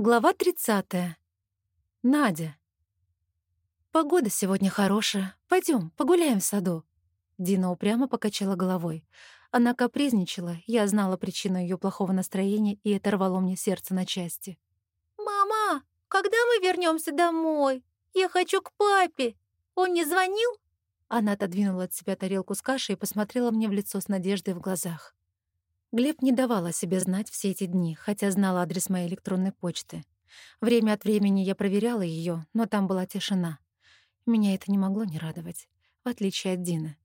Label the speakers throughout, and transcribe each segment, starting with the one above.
Speaker 1: Глава 30. Надя. «Погода сегодня хорошая. Пойдем, погуляем в саду». Дина упрямо покачала головой. Она капризничала, я знала причину ее плохого настроения, и это рвало мне сердце на части.
Speaker 2: «Мама, когда мы вернемся домой? Я хочу к папе. Он не звонил?»
Speaker 1: Она отодвинула от себя тарелку с кашей и посмотрела мне в лицо с надеждой в глазах. Глеб не давал о себе знать все эти дни, хотя знал адрес моей электронной почты. Время от времени я проверяла ее, но там была тишина. Меня это не могло не радовать, в отличие от Дины.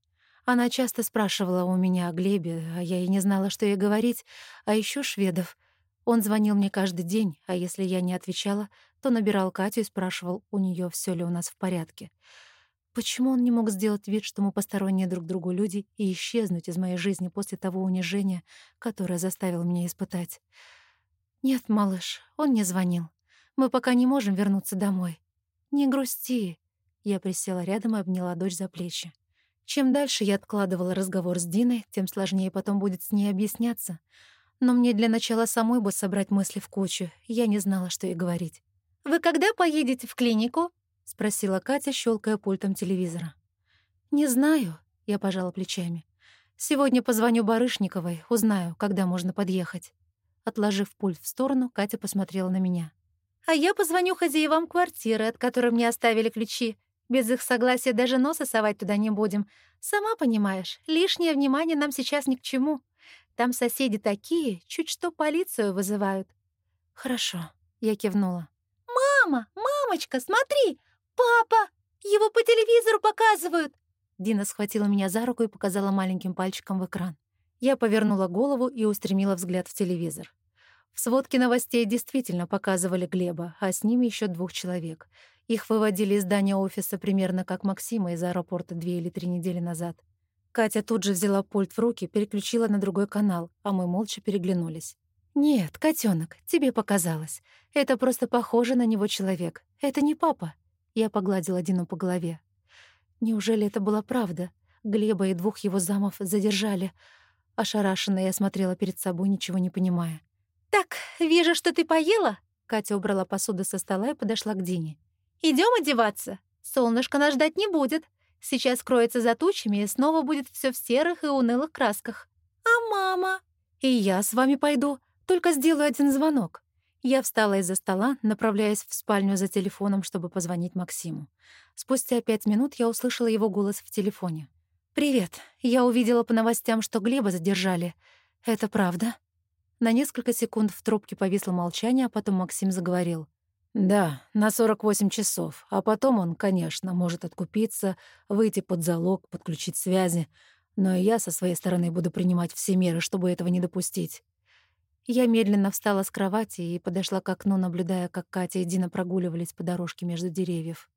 Speaker 1: Она часто спрашивала у меня о Глебе, а я и не знала, что ей говорить, а еще Шведов. Он звонил мне каждый день, а если я не отвечала, то набирал Катю и спрашивал у нее, все ли у нас в порядке. Почему он не мог сделать вид, что мы посторонние друг другу люди, и исчезнуть из моей жизни после того унижения, которое заставил меня испытать? Нет, малыш, он не звонил. Мы пока не можем вернуться домой. Не грусти. Я присела рядом и обняла дочь за плечи. Чем дальше я откладывала разговор с Диной, тем сложнее потом будет с ней объясняться. Но мне для начала самой бы собрать мысли в кучу. Я не знала, что ей говорить.
Speaker 2: «Вы когда поедете в клинику?»
Speaker 1: — спросила Катя, щелкая пультом телевизора. «Не знаю», — я пожала плечами. «Сегодня позвоню Барышниковой, узнаю, когда можно подъехать». Отложив пульт в сторону, Катя посмотрела на меня.
Speaker 2: «А я позвоню хозяевам квартиры, от которой мне оставили ключи. Без их согласия даже носа совать туда не будем. Сама понимаешь, лишнее внимание нам сейчас ни к чему. Там соседи такие, чуть что полицию вызывают».
Speaker 1: «Хорошо», — я кивнула.
Speaker 2: «Мама, мамочка, смотри, «Папа! Его по телевизору показывают!»
Speaker 1: Дина схватила меня за руку и показала маленьким пальчиком в экран. Я повернула голову и устремила взгляд в телевизор. В сводке новостей действительно показывали Глеба, а с ним еще двух человек. Их выводили из здания офиса примерно как Максима из аэропорта две или три недели назад. Катя тут же взяла пульт в руки, переключила на другой канал, а мы молча переглянулись. «Нет, котенок, тебе показалось. Это просто похоже на него человек. Это не папа. Я погладила Дину по голове. Неужели это была правда? Глеба и двух его замов задержали. Ошарашенно я смотрела перед собой, ничего не понимая.
Speaker 2: «Так, вижу, что ты поела?»
Speaker 1: Катя убрала посуду со стола и подошла к Дине.
Speaker 2: Идем одеваться. Солнышко нас ждать не будет. Сейчас скроется за тучами, и снова будет все в серых и унылых красках. А мама?
Speaker 1: И я с вами пойду, только сделаю один звонок. Я встала из-за стола, направляясь в спальню за телефоном, чтобы позвонить Максиму. Спустя пять минут я услышала его голос в телефоне. «Привет. Я увидела по новостям, что Глеба задержали. Это правда?» На несколько секунд в трубке повисло молчание, а потом Максим заговорил. «Да, на 48 часов. А потом он, конечно, может откупиться, выйти под залог, подключить связи. Но и я со своей стороны буду принимать все меры, чтобы этого не допустить. Я медленно встала с кровати и подошла к окну, наблюдая, как Катя и Дина прогуливались по дорожке между деревьев.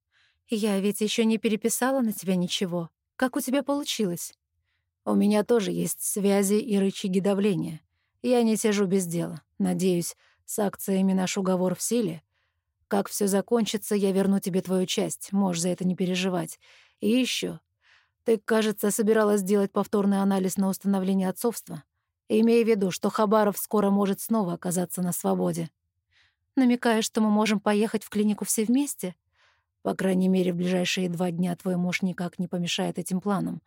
Speaker 1: «Я ведь еще не переписала на тебя ничего. Как у тебя получилось?» «У меня тоже есть связи и рычаги давления. Я не сижу без дела. Надеюсь, с акциями наш уговор в силе. Как все закончится, я верну тебе твою часть, можешь за это не переживать. И еще, Ты, кажется, собиралась сделать повторный анализ на установление отцовства имея в виду, что Хабаров скоро может снова оказаться на свободе. Намекая, что мы можем поехать в клинику все вместе? По крайней мере, в ближайшие два дня твой муж никак не помешает этим планам.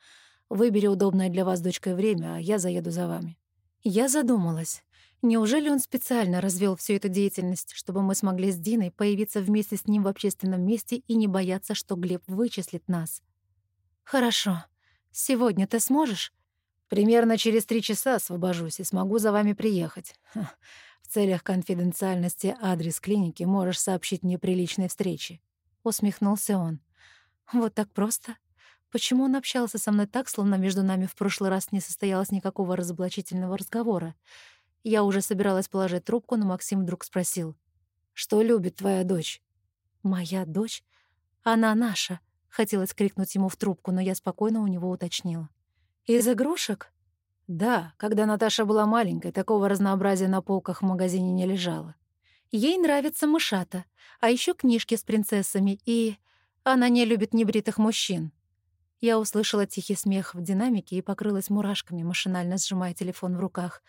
Speaker 1: Выбери удобное для вас дочкой время, а я заеду за вами». Я задумалась. Неужели он специально развел всю эту деятельность, чтобы мы смогли с Диной появиться вместе с ним в общественном месте и не бояться, что Глеб вычислит нас? «Хорошо. Сегодня ты сможешь?» Примерно через три часа освобожусь и смогу за вами приехать. В целях конфиденциальности адрес клиники можешь сообщить мне при личной встрече». Усмехнулся он. «Вот так просто? Почему он общался со мной так, словно между нами в прошлый раз не состоялось никакого разоблачительного разговора? Я уже собиралась положить трубку, но Максим вдруг спросил. «Что любит твоя дочь?» «Моя дочь? Она наша!» Хотелось крикнуть ему в трубку, но я спокойно у него уточнила. «Из игрушек?» «Да, когда Наташа была маленькой, такого разнообразия на полках в магазине не лежало. Ей нравятся мышата, а еще книжки с принцессами, и она не любит небритых мужчин». Я услышала тихий смех в динамике и покрылась мурашками, машинально сжимая телефон в руках.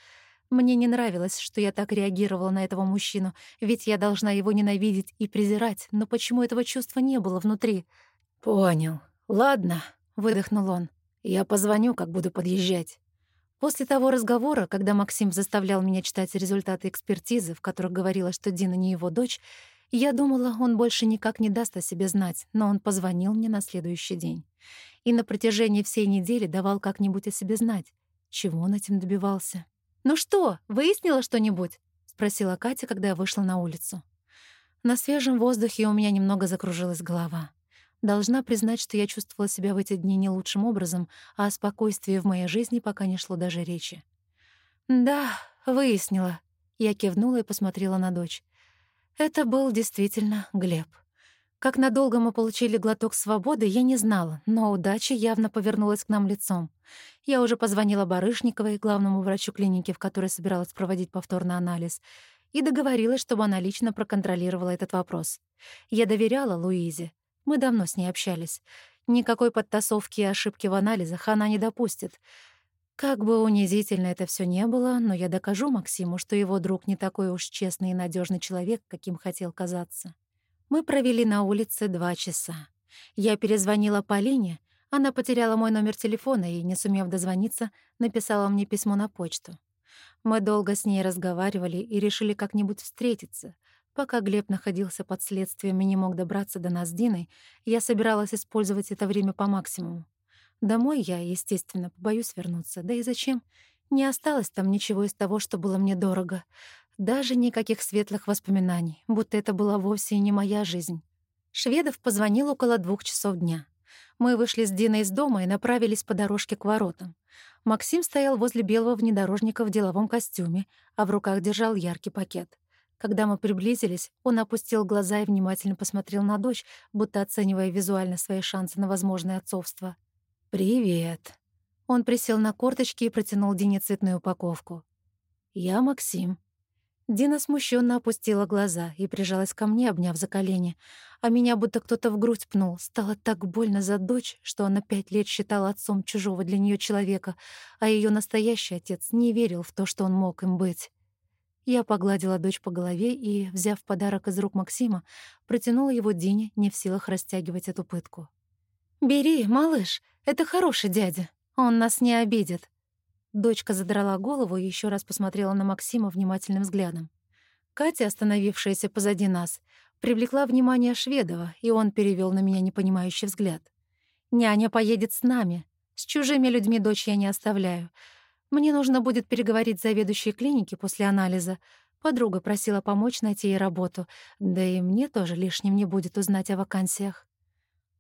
Speaker 1: Мне не нравилось, что я так реагировала на этого мужчину, ведь я должна его ненавидеть и презирать, но почему этого чувства не было внутри?
Speaker 3: «Понял. Ладно», — выдохнул он. «Я позвоню, как буду подъезжать».
Speaker 1: После того разговора, когда Максим заставлял меня читать результаты экспертизы, в которых говорилось, что Дина не его дочь, я думала, он больше никак не даст о себе знать, но он позвонил мне на следующий день. И на протяжении всей недели давал как-нибудь о себе знать. Чего он этим добивался? «Ну что, выяснила что-нибудь?» — спросила Катя, когда я вышла на улицу. На свежем воздухе у меня немного закружилась голова. Должна признать, что я чувствовала себя в эти дни не лучшим образом, а о спокойствии в моей жизни пока не шло даже речи. «Да, выяснила». Я кивнула и посмотрела на дочь. Это был действительно Глеб. Как надолго мы получили глоток свободы, я не знала, но удача явно повернулась к нам лицом. Я уже позвонила Барышниковой, главному врачу клиники, в которой собиралась проводить повторный анализ, и договорилась, чтобы она лично проконтролировала этот вопрос. Я доверяла Луизе. Мы давно с ней общались. Никакой подтасовки и ошибки в анализах она не допустит. Как бы унизительно это все не было, но я докажу Максиму, что его друг не такой уж честный и надежный человек, каким хотел казаться. Мы провели на улице два часа. Я перезвонила Полине, она потеряла мой номер телефона и, не сумев дозвониться, написала мне письмо на почту. Мы долго с ней разговаривали и решили как-нибудь встретиться. Пока Глеб находился под следствием и не мог добраться до нас с Диной, я собиралась использовать это время по максимуму. Домой я, естественно, побоюсь вернуться. Да и зачем? Не осталось там ничего из того, что было мне дорого. Даже никаких светлых воспоминаний, будто это была вовсе и не моя жизнь. Шведов позвонил около двух часов дня. Мы вышли с Диной из дома и направились по дорожке к воротам. Максим стоял возле белого внедорожника в деловом костюме, а в руках держал яркий пакет. Когда мы приблизились, он опустил глаза и внимательно посмотрел на дочь, будто оценивая визуально свои шансы на возможное отцовство. «Привет». Он присел на корточки и протянул Дине цветную упаковку. «Я Максим», Дина смущенно опустила глаза и прижалась ко мне, обняв за колени. А меня будто кто-то в грудь пнул. Стало так больно за дочь, что она пять лет считала отцом чужого для нее человека, а ее настоящий отец не верил в то, что он мог им быть. Я погладила дочь по голове и, взяв подарок из рук Максима, протянула его Дине, не в силах растягивать эту пытку. «Бери, малыш, это хороший дядя, он нас не обидит», Дочка задрала голову и еще раз посмотрела на Максима внимательным взглядом. Катя, остановившаяся позади нас, привлекла внимание Шведова, и он перевел на меня непонимающий взгляд. «Няня поедет с нами. С чужими людьми дочь я не оставляю. Мне нужно будет переговорить с заведующей клиники после анализа. Подруга просила помочь найти ей работу, да и мне тоже лишним не будет узнать о вакансиях.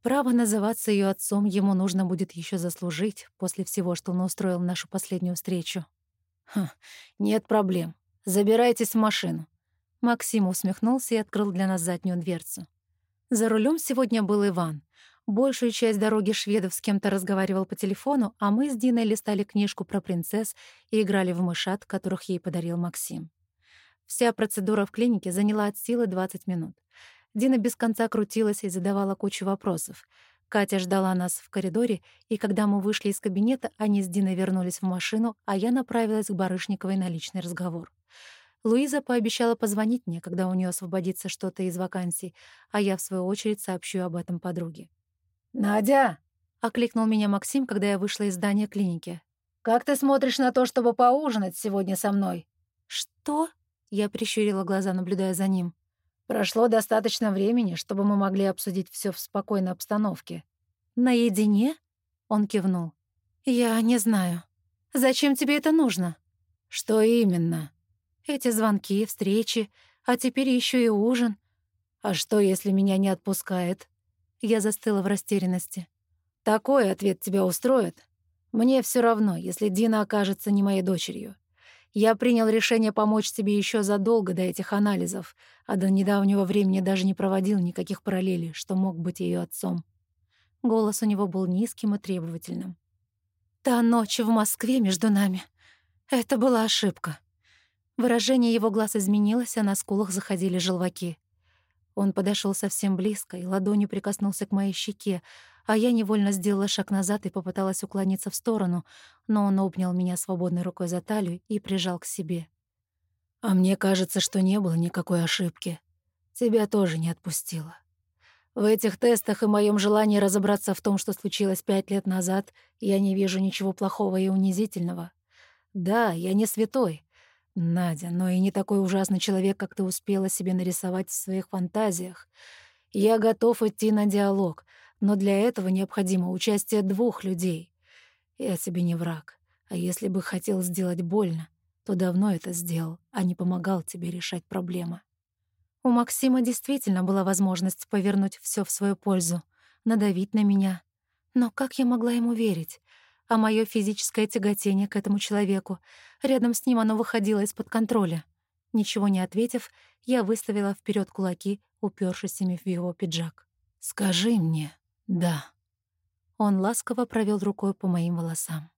Speaker 1: Право называться ее отцом ему нужно будет еще заслужить после всего, что он устроил нашу последнюю встречу.
Speaker 3: «Хм, нет проблем. Забирайтесь в машину».
Speaker 1: Максим усмехнулся и открыл для нас заднюю дверцу. За рулем сегодня был Иван. Большую часть дороги шведов с кем-то разговаривал по телефону, а мы с Диной листали книжку про принцесс и играли в мышат, которых ей подарил Максим. Вся процедура в клинике заняла от силы 20 минут. Дина без конца крутилась и задавала кучу вопросов. Катя ждала нас в коридоре, и когда мы вышли из кабинета, они с Диной вернулись в машину, а я направилась к Барышниковой на личный разговор. Луиза пообещала позвонить мне, когда у нее освободится что-то из вакансий, а я, в свою очередь, сообщу об этом подруге.
Speaker 3: «Надя!» — окликнул меня Максим, когда я вышла из здания клиники. «Как ты смотришь на то, чтобы поужинать сегодня со мной?»
Speaker 1: «Что?» — я прищурила глаза, наблюдая за ним.
Speaker 3: Прошло достаточно времени, чтобы мы могли обсудить все в спокойной обстановке.
Speaker 1: «Наедине?» — он кивнул. «Я не знаю. Зачем тебе это нужно?»
Speaker 3: «Что именно?»
Speaker 1: «Эти звонки, встречи, а теперь еще и ужин».
Speaker 3: «А что, если меня не отпускает?»
Speaker 1: Я застыла в растерянности.
Speaker 3: «Такой ответ тебя устроит? Мне все равно, если Дина окажется не моей дочерью. Я принял решение помочь тебе еще задолго до этих анализов, а до недавнего времени даже не проводил никаких параллелей, что мог быть ее отцом.
Speaker 1: Голос у него был низким и требовательным. «Та ночь в Москве между нами. Это была ошибка». Выражение его глаз изменилось, а на скулах заходили желваки. Он подошел совсем близко и ладонью прикоснулся к моей щеке, а я невольно сделала шаг назад и попыталась уклониться в сторону, но он обнял меня свободной рукой за талию и прижал к себе.
Speaker 3: «А мне кажется, что не было никакой ошибки. Тебя тоже не отпустила. В этих тестах и моем желании разобраться в том, что случилось пять лет назад, я не вижу ничего плохого и унизительного. Да, я не святой, Надя, но и не такой ужасный человек, как ты успела себе нарисовать в своих фантазиях. Я готов идти на диалог, но для этого необходимо участие двух людей. Я тебе не враг, а если бы хотел сделать больно, то давно это сделал, а не помогал тебе решать проблемы.
Speaker 1: У Максима действительно была возможность повернуть все в свою пользу, надавить на меня. Но как я могла ему верить? А мое физическое тяготение к этому человеку, рядом с ним оно выходило из-под контроля. Ничего не ответив, я выставила вперед кулаки, упершись в его пиджак.
Speaker 3: «Скажи мне «да».
Speaker 1: Он ласково провел рукой по моим волосам.